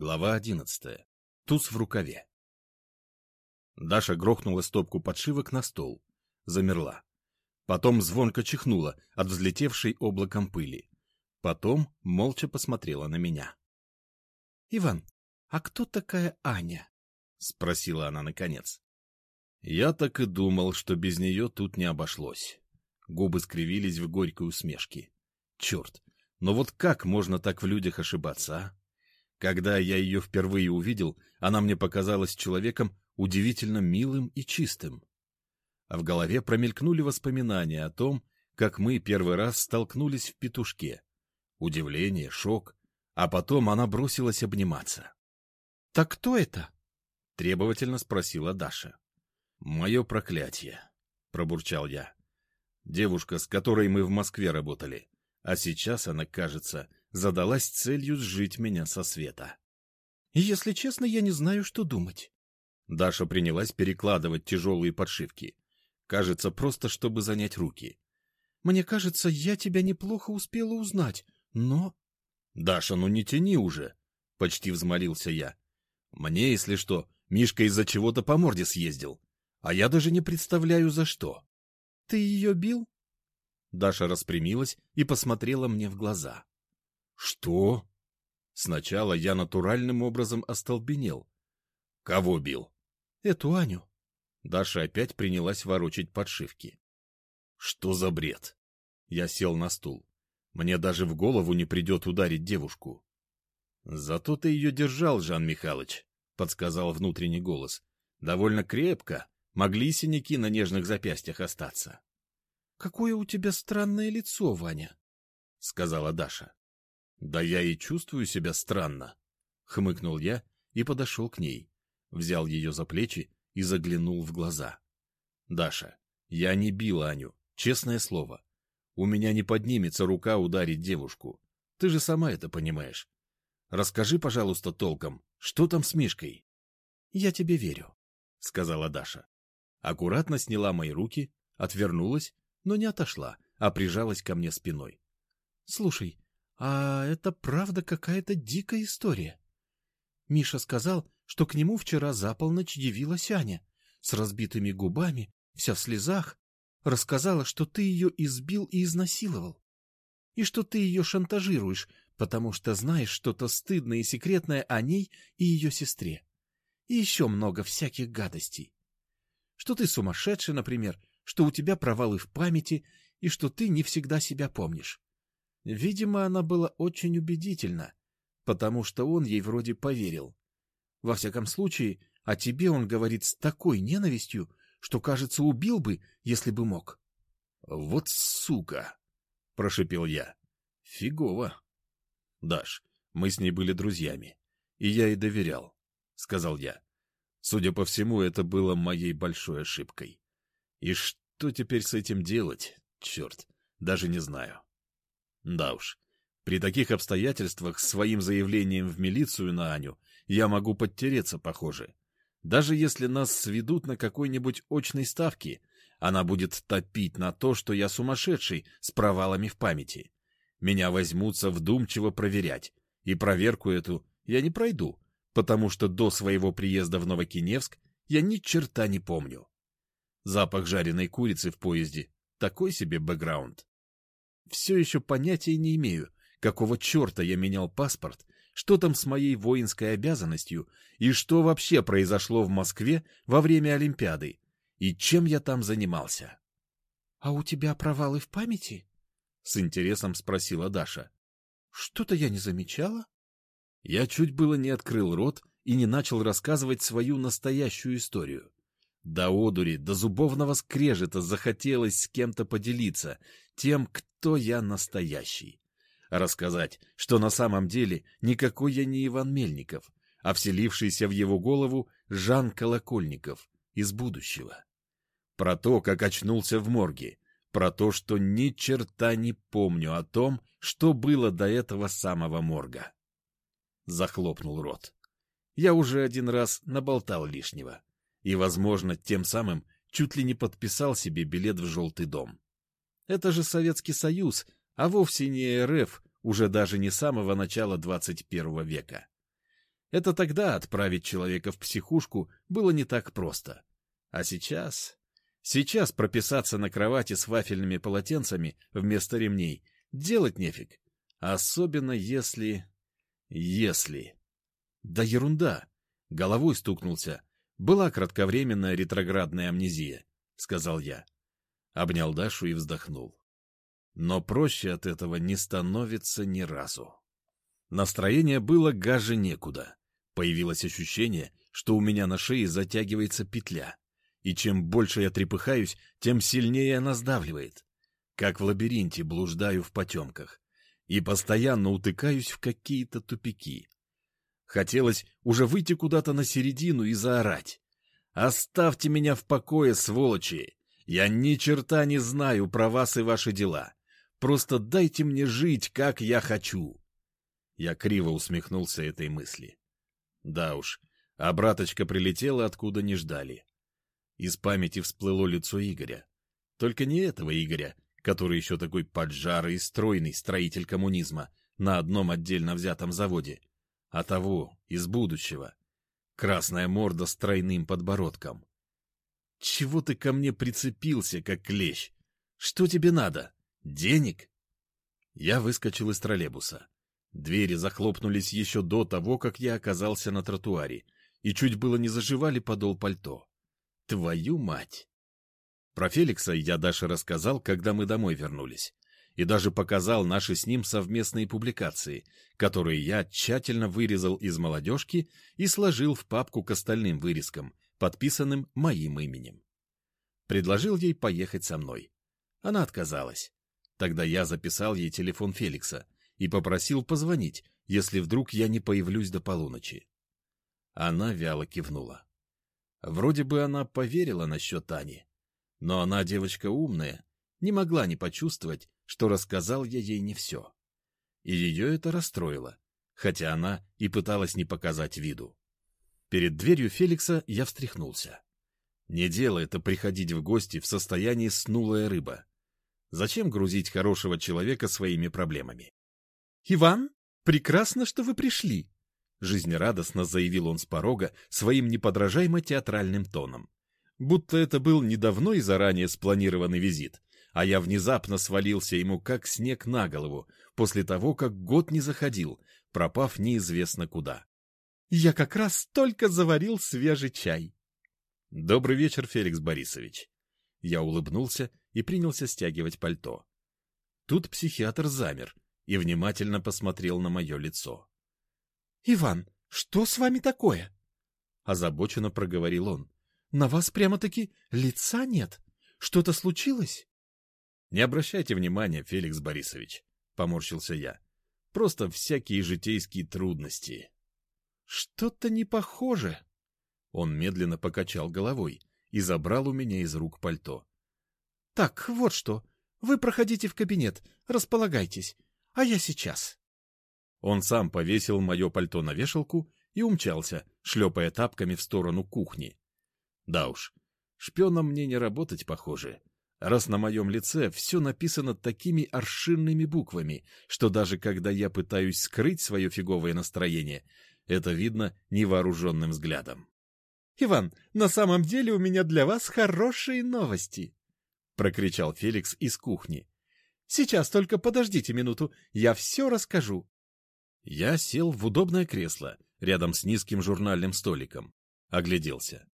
Глава одиннадцатая. Туз в рукаве. Даша грохнула стопку подшивок на стол. Замерла. Потом звонко чихнула от взлетевшей облаком пыли. Потом молча посмотрела на меня. — Иван, а кто такая Аня? — спросила она наконец. Я так и думал, что без нее тут не обошлось. Губы скривились в горькой усмешке. Черт, но вот как можно так в людях ошибаться, а? Когда я ее впервые увидел, она мне показалась человеком удивительно милым и чистым. А в голове промелькнули воспоминания о том, как мы первый раз столкнулись в петушке. Удивление, шок, а потом она бросилась обниматься. — Так кто это? — требовательно спросила Даша. — Мое проклятие, — пробурчал я. Девушка, с которой мы в Москве работали. А сейчас она, кажется, задалась целью сжить меня со света. Если честно, я не знаю, что думать. Даша принялась перекладывать тяжелые подшивки. Кажется, просто чтобы занять руки. Мне кажется, я тебя неплохо успела узнать, но... Даша, ну не тяни уже, почти взмолился я. Мне, если что, Мишка из-за чего-то по морде съездил. А я даже не представляю, за что. Ты ее бил? Даша распрямилась и посмотрела мне в глаза. «Что?» Сначала я натуральным образом остолбенел. «Кого бил?» «Эту Аню». Даша опять принялась ворочать подшивки. «Что за бред?» Я сел на стул. Мне даже в голову не придет ударить девушку. «Зато ты ее держал, Жан Михайлович», — подсказал внутренний голос. «Довольно крепко. Могли синяки на нежных запястьях остаться». «Какое у тебя странное лицо, Ваня», — сказала Даша. «Да я и чувствую себя странно», — хмыкнул я и подошел к ней, взял ее за плечи и заглянул в глаза. «Даша, я не бил Аню, честное слово. У меня не поднимется рука ударить девушку. Ты же сама это понимаешь. Расскажи, пожалуйста, толком, что там с Мишкой?» «Я тебе верю», — сказала Даша. Аккуратно сняла мои руки, отвернулась, но не отошла, а прижалась ко мне спиной. — Слушай, а это правда какая-то дикая история. Миша сказал, что к нему вчера за полночь явилась Аня, с разбитыми губами, вся в слезах, рассказала, что ты ее избил и изнасиловал, и что ты ее шантажируешь, потому что знаешь что-то стыдное и секретное о ней и ее сестре. И еще много всяких гадостей. Что ты сумасшедший, например, что у тебя провалы в памяти и что ты не всегда себя помнишь. Видимо, она была очень убедительна, потому что он ей вроде поверил. Во всяком случае, о тебе он говорит с такой ненавистью, что, кажется, убил бы, если бы мог. — Вот сука! — прошепел я. — Фигово. — Даш, мы с ней были друзьями, и я ей доверял, — сказал я. Судя по всему, это было моей большой ошибкой. И что теперь с этим делать? Черт, даже не знаю. Да уж, при таких обстоятельствах своим заявлением в милицию на Аню я могу подтереться, похоже. Даже если нас сведут на какой-нибудь очной ставке, она будет топить на то, что я сумасшедший с провалами в памяти. Меня возьмутся вдумчиво проверять, и проверку эту я не пройду, потому что до своего приезда в Новокиневск я ни черта не помню. Запах жареной курицы в поезде — такой себе бэкграунд. Все еще понятия не имею, какого черта я менял паспорт, что там с моей воинской обязанностью и что вообще произошло в Москве во время Олимпиады, и чем я там занимался. — А у тебя провалы в памяти? — с интересом спросила Даша. — Что-то я не замечала. Я чуть было не открыл рот и не начал рассказывать свою настоящую историю. До одури, до зубовного скрежета захотелось с кем-то поделиться тем, кто я настоящий. Рассказать, что на самом деле никакой я не Иван Мельников, а вселившийся в его голову Жан Колокольников из будущего. Про то, как очнулся в морге, про то, что ни черта не помню о том, что было до этого самого морга. Захлопнул рот. Я уже один раз наболтал лишнего и, возможно, тем самым чуть ли не подписал себе билет в Желтый дом. Это же Советский Союз, а вовсе не РФ, уже даже не самого начала 21 века. Это тогда отправить человека в психушку было не так просто. А сейчас... Сейчас прописаться на кровати с вафельными полотенцами вместо ремней делать нефиг. Особенно если... Если... Да ерунда. Головой стукнулся. Была кратковременная ретроградная амнезия, сказал я. Обнял Дашу и вздохнул. Но проще от этого не становится ни разу. Настроение было гаже некуда. Появилось ощущение, что у меня на шее затягивается петля. И чем больше я трепыхаюсь, тем сильнее она сдавливает. Как в лабиринте блуждаю в потемках. И постоянно утыкаюсь в какие-то тупики. Хотелось уже выйти куда-то на середину и заорать. «Оставьте меня в покое, сволочи! Я ни черта не знаю про вас и ваши дела. Просто дайте мне жить, как я хочу!» Я криво усмехнулся этой мысли. Да уж, а браточка прилетела, откуда не ждали. Из памяти всплыло лицо Игоря. Только не этого Игоря, который еще такой поджарый и стройный строитель коммунизма на одном отдельно взятом заводе, а того, из будущего. Красная морда с тройным подбородком. «Чего ты ко мне прицепился, как клещ? Что тебе надо? Денег?» Я выскочил из троллейбуса. Двери захлопнулись еще до того, как я оказался на тротуаре, и чуть было не заживали подол пальто. Твою мать! Про Феликса я Даше рассказал, когда мы домой вернулись, и даже показал наши с ним совместные публикации, которые я тщательно вырезал из молодежки и сложил в папку к остальным вырезкам, подписанным моим именем. Предложил ей поехать со мной. Она отказалась. Тогда я записал ей телефон Феликса и попросил позвонить, если вдруг я не появлюсь до полуночи. Она вяло кивнула. Вроде бы она поверила насчет Ани, но она девочка умная, не могла не почувствовать, что рассказал я ей не все. И ее это расстроило, хотя она и пыталась не показать виду. Перед дверью Феликса я встряхнулся. Не дело это приходить в гости в состоянии снулая рыба. Зачем грузить хорошего человека своими проблемами? — Иван, прекрасно, что вы пришли, Жизнерадостно заявил он с порога своим неподражаемо театральным тоном. Будто это был недавно и заранее спланированный визит, а я внезапно свалился ему как снег на голову, после того, как год не заходил, пропав неизвестно куда. «Я как раз только заварил свежий чай». «Добрый вечер, Феликс Борисович». Я улыбнулся и принялся стягивать пальто. Тут психиатр замер и внимательно посмотрел на мое лицо. Иван, что с вами такое? Озабоченно проговорил он. На вас прямо-таки лица нет. Что-то случилось? Не обращайте внимания, Феликс Борисович, поморщился я. Просто всякие житейские трудности. Что-то не похоже. Он медленно покачал головой и забрал у меня из рук пальто. Так, вот что. Вы проходите в кабинет, располагайтесь, а я сейчас. Он сам повесил мое пальто на вешалку и умчался, шлепая тапками в сторону кухни. Да уж, шпионом мне не работать, похоже, раз на моем лице все написано такими аршинными буквами, что даже когда я пытаюсь скрыть свое фиговое настроение, это видно невооруженным взглядом. — Иван, на самом деле у меня для вас хорошие новости! — прокричал Феликс из кухни. — Сейчас только подождите минуту, я все расскажу. Я сел в удобное кресло рядом с низким журнальным столиком. Огляделся.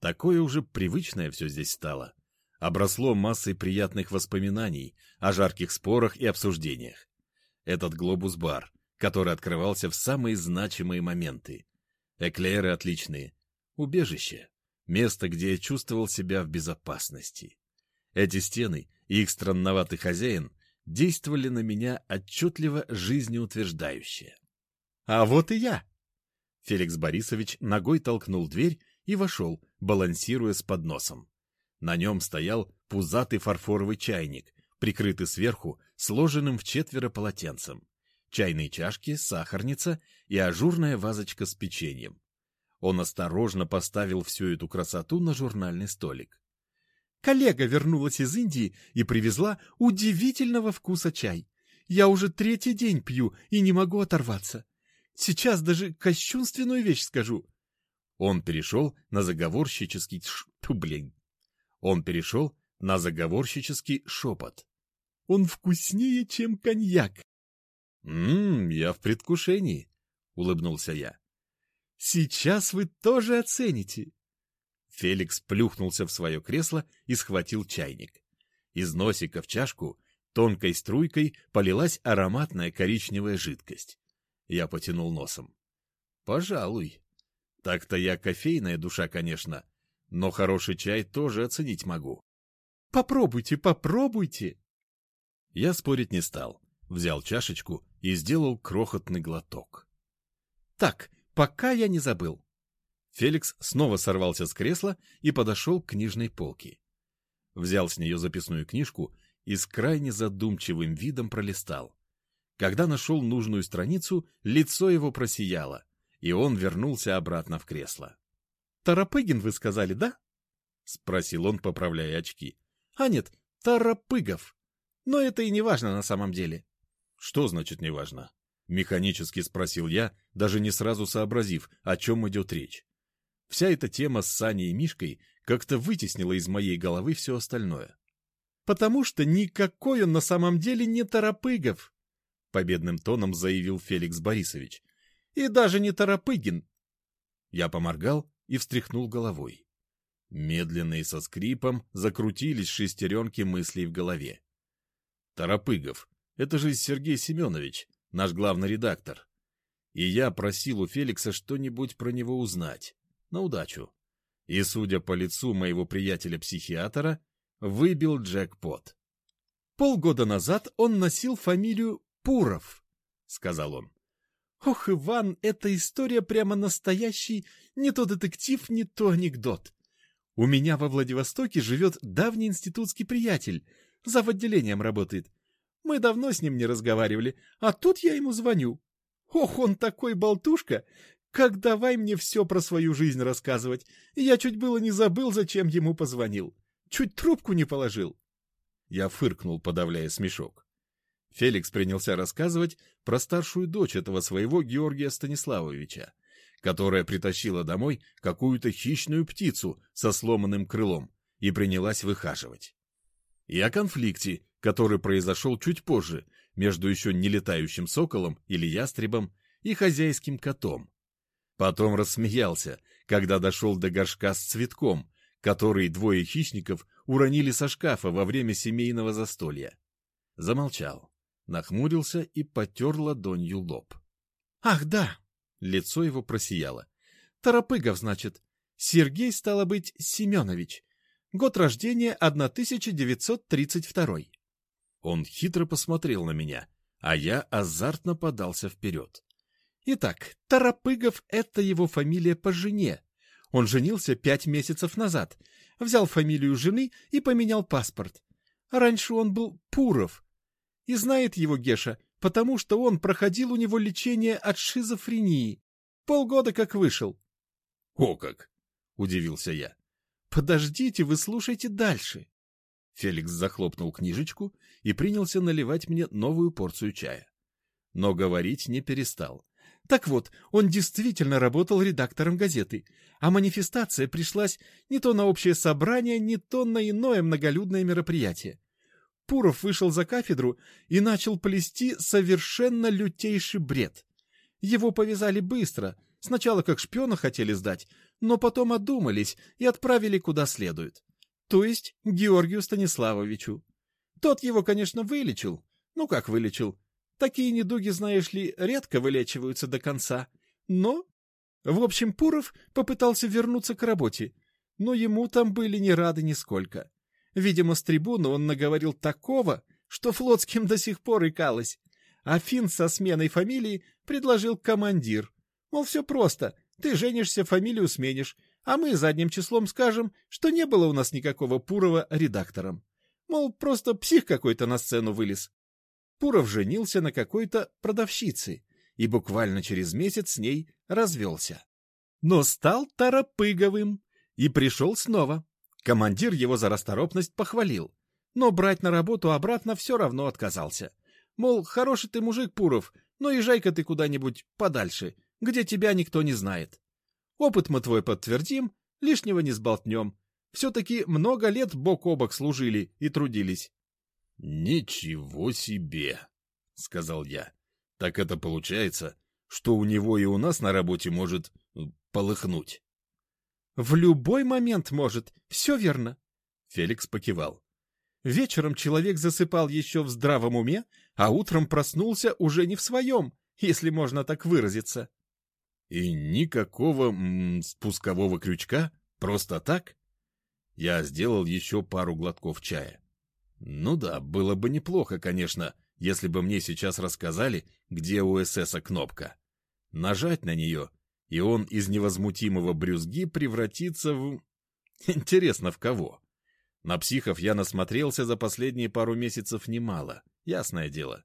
Такое уже привычное все здесь стало. Обросло массой приятных воспоминаний о жарких спорах и обсуждениях. Этот глобус-бар, который открывался в самые значимые моменты. Эклеры отличные. Убежище. Место, где я чувствовал себя в безопасности. Эти стены и их странноватый хозяин действовали на меня отчетливо жизнеутверждающе. «А вот и я!» Феликс Борисович ногой толкнул дверь и вошел, балансируя с подносом. На нем стоял пузатый фарфоровый чайник, прикрытый сверху сложенным в четверо полотенцем, чайные чашки, сахарница и ажурная вазочка с печеньем. Он осторожно поставил всю эту красоту на журнальный столик. Коллега вернулась из Индии и привезла удивительного вкуса чай. Я уже третий день пью и не могу оторваться. Сейчас даже кощунственную вещь скажу. Он перешел на заговорщический... Ш... блин. Он перешел на заговорщический шепот. Он вкуснее, чем коньяк. «Ммм, я в предвкушении», — улыбнулся я. «Сейчас вы тоже оцените». Феликс плюхнулся в свое кресло и схватил чайник. Из носика в чашку тонкой струйкой полилась ароматная коричневая жидкость. Я потянул носом. «Пожалуй. Так-то я кофейная душа, конечно, но хороший чай тоже оценить могу». «Попробуйте, попробуйте!» Я спорить не стал, взял чашечку и сделал крохотный глоток. «Так, пока я не забыл». Феликс снова сорвался с кресла и подошел к книжной полке. Взял с нее записную книжку и с крайне задумчивым видом пролистал. Когда нашел нужную страницу, лицо его просияло, и он вернулся обратно в кресло. — Тарапыгин, вы сказали, да? — спросил он, поправляя очки. — А нет, Тарапыгов. Но это и не важно на самом деле. — Что значит не важно? — механически спросил я, даже не сразу сообразив, о чем идет речь. Вся эта тема с Саней и Мишкой как-то вытеснила из моей головы все остальное. — Потому что никакой он на самом деле не Тарапыгов, победным тоном заявил Феликс Борисович. И даже не Тарапыгин. Я поморгал и встряхнул головой. Медленно и со скрипом закрутились шестеренки мыслей в голове. Тарапыгов, это же Сергей Семенович, наш главный редактор. И я просил у Феликса что-нибудь про него узнать. На удачу. И, судя по лицу моего приятеля-психиатра, выбил джекпот. Полгода назад он носил фамилию Пуров, — сказал он. Ох, Иван, эта история прямо настоящий, не то детектив, не то анекдот. У меня во Владивостоке живет давний институтский приятель, за отделением работает. Мы давно с ним не разговаривали, а тут я ему звоню. Ох, он такой болтушка, как давай мне все про свою жизнь рассказывать. Я чуть было не забыл, зачем ему позвонил. Чуть трубку не положил. Я фыркнул, подавляя смешок. Феликс принялся рассказывать про старшую дочь этого своего Георгия Станиславовича, которая притащила домой какую-то хищную птицу со сломанным крылом и принялась выхаживать. И о конфликте, который произошел чуть позже между еще не летающим соколом или ястребом и хозяйским котом. Потом рассмеялся, когда дошел до горшка с цветком, который двое хищников уронили со шкафа во время семейного застолья. Замолчал нахмурился и потер ладонью лоб. — Ах, да! — лицо его просияло. — Торопыгов, значит. Сергей, стало быть, Семенович. Год рождения 1932. Он хитро посмотрел на меня, а я азартно подался вперед. Итак, Торопыгов — это его фамилия по жене. Он женился пять месяцев назад, взял фамилию жены и поменял паспорт. Раньше он был Пуров, и знает его Геша, потому что он проходил у него лечение от шизофрении. Полгода как вышел. — О как! — удивился я. — Подождите, вы слушайте дальше. Феликс захлопнул книжечку и принялся наливать мне новую порцию чая. Но говорить не перестал. Так вот, он действительно работал редактором газеты, а манифестация пришлась не то на общее собрание, не то на иное многолюдное мероприятие. Пуров вышел за кафедру и начал плести совершенно лютейший бред. Его повязали быстро, сначала как шпиона хотели сдать, но потом одумались и отправили куда следует. То есть Георгию Станиславовичу. Тот его, конечно, вылечил. Ну как вылечил? Такие недуги, знаешь ли, редко вылечиваются до конца. Но... В общем, Пуров попытался вернуться к работе, но ему там были не рады нисколько. Видимо, с трибуны он наговорил такого, что флотским до сих пор икалось. А Финн со сменой фамилии предложил командир. Мол, все просто, ты женишься, фамилию сменишь, а мы задним числом скажем, что не было у нас никакого Пурова редактором. Мол, просто псих какой-то на сцену вылез. Пуров женился на какой-то продавщице и буквально через месяц с ней развелся. Но стал торопыговым и пришел снова. Командир его за расторопность похвалил, но брать на работу обратно все равно отказался. Мол, хороший ты мужик, Пуров, но езжай-ка ты куда-нибудь подальше, где тебя никто не знает. Опыт мы твой подтвердим, лишнего не сболтнем. Все-таки много лет бок о бок служили и трудились. — Ничего себе! — сказал я. — Так это получается, что у него и у нас на работе может полыхнуть. — В любой момент может, все верно. Феликс покивал. Вечером человек засыпал еще в здравом уме, а утром проснулся уже не в своем, если можно так выразиться. И никакого м -м, спускового крючка? Просто так? Я сделал еще пару глотков чая. Ну да, было бы неплохо, конечно, если бы мне сейчас рассказали, где у ССа кнопка. Нажать на нее, и он из невозмутимого брюзги превратится в... Интересно, в кого? На психов я насмотрелся за последние пару месяцев немало, ясное дело.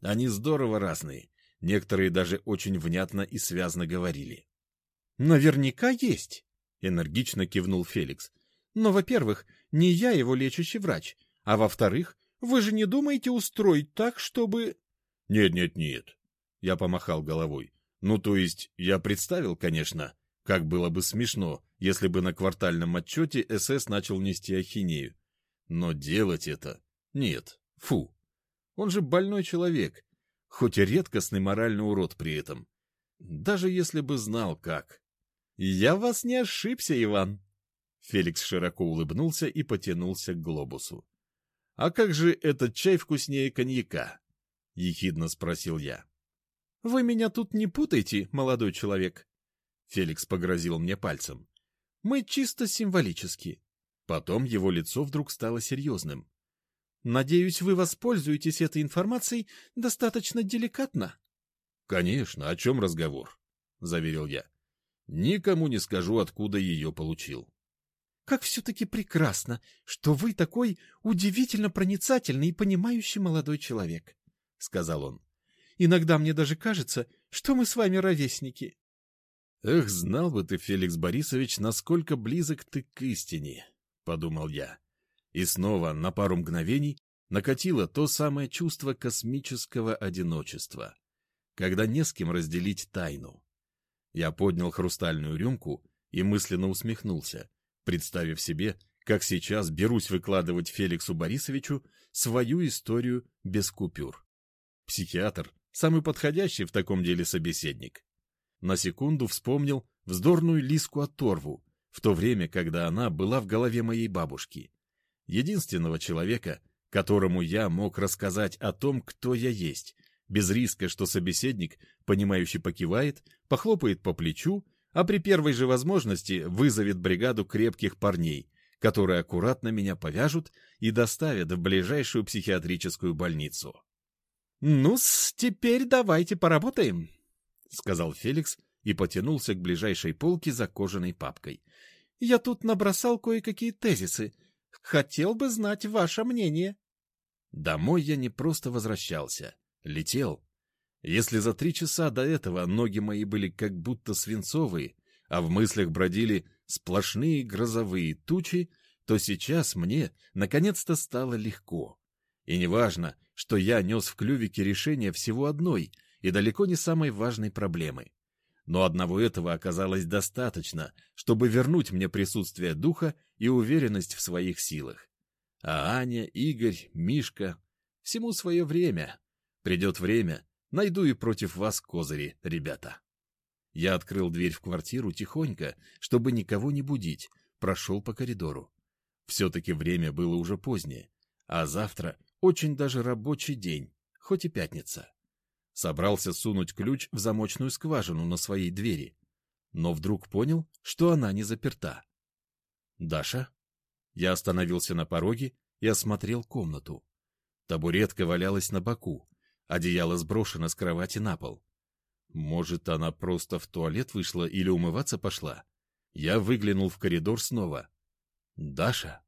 Они здорово разные, некоторые даже очень внятно и связно говорили. «Наверняка есть», — энергично кивнул Феликс. «Но, во-первых, не я его лечащий врач, а во-вторых, вы же не думаете устроить так, чтобы...» «Нет-нет-нет», — я помахал головой. «Ну, то есть, я представил, конечно, как было бы смешно, если бы на квартальном отчете СС начал нести ахинею. Но делать это... Нет, фу. Он же больной человек, хоть и редкостный моральный урод при этом. Даже если бы знал, как. «Я вас не ошибся, Иван!» Феликс широко улыбнулся и потянулся к глобусу. «А как же этот чай вкуснее коньяка?» — ехидно спросил я. «Вы меня тут не путайте, молодой человек. Феликс погрозил мне пальцем. «Мы чисто символически». Потом его лицо вдруг стало серьезным. «Надеюсь, вы воспользуетесь этой информацией достаточно деликатно?» «Конечно, о чем разговор?» — заверил я. «Никому не скажу, откуда ее получил». «Как все-таки прекрасно, что вы такой удивительно проницательный и понимающий молодой человек», — сказал он. «Иногда мне даже кажется, что мы с вами ровесники». «Эх, знал бы ты, Феликс Борисович, насколько близок ты к истине», — подумал я. И снова, на пару мгновений, накатило то самое чувство космического одиночества, когда не с кем разделить тайну. Я поднял хрустальную рюмку и мысленно усмехнулся, представив себе, как сейчас берусь выкладывать Феликсу Борисовичу свою историю без купюр. Психиатр — самый подходящий в таком деле собеседник. На секунду вспомнил вздорную Лиску оторву, в то время, когда она была в голове моей бабушки. Единственного человека, которому я мог рассказать о том, кто я есть, без риска, что собеседник, понимающий покивает, похлопает по плечу, а при первой же возможности вызовет бригаду крепких парней, которые аккуратно меня повяжут и доставят в ближайшую психиатрическую больницу. «Ну-с, теперь давайте поработаем», — сказал Феликс и потянулся к ближайшей полке за кожаной папкой. — Я тут набросал кое-какие тезисы. Хотел бы знать ваше мнение. Домой я не просто возвращался, летел. Если за три часа до этого ноги мои были как будто свинцовые, а в мыслях бродили сплошные грозовые тучи, то сейчас мне наконец-то стало легко. И неважно, что я нес в клювике решение всего одной — и далеко не самой важной проблемы. Но одного этого оказалось достаточно, чтобы вернуть мне присутствие духа и уверенность в своих силах. А Аня, Игорь, Мишка — всему свое время. Придет время, найду и против вас козыри, ребята. Я открыл дверь в квартиру тихонько, чтобы никого не будить, прошел по коридору. Все-таки время было уже позднее, а завтра очень даже рабочий день, хоть и пятница. Собрался сунуть ключ в замочную скважину на своей двери, но вдруг понял, что она не заперта. «Даша?» Я остановился на пороге и осмотрел комнату. Табуретка валялась на боку, одеяло сброшено с кровати на пол. Может, она просто в туалет вышла или умываться пошла? Я выглянул в коридор снова. «Даша?»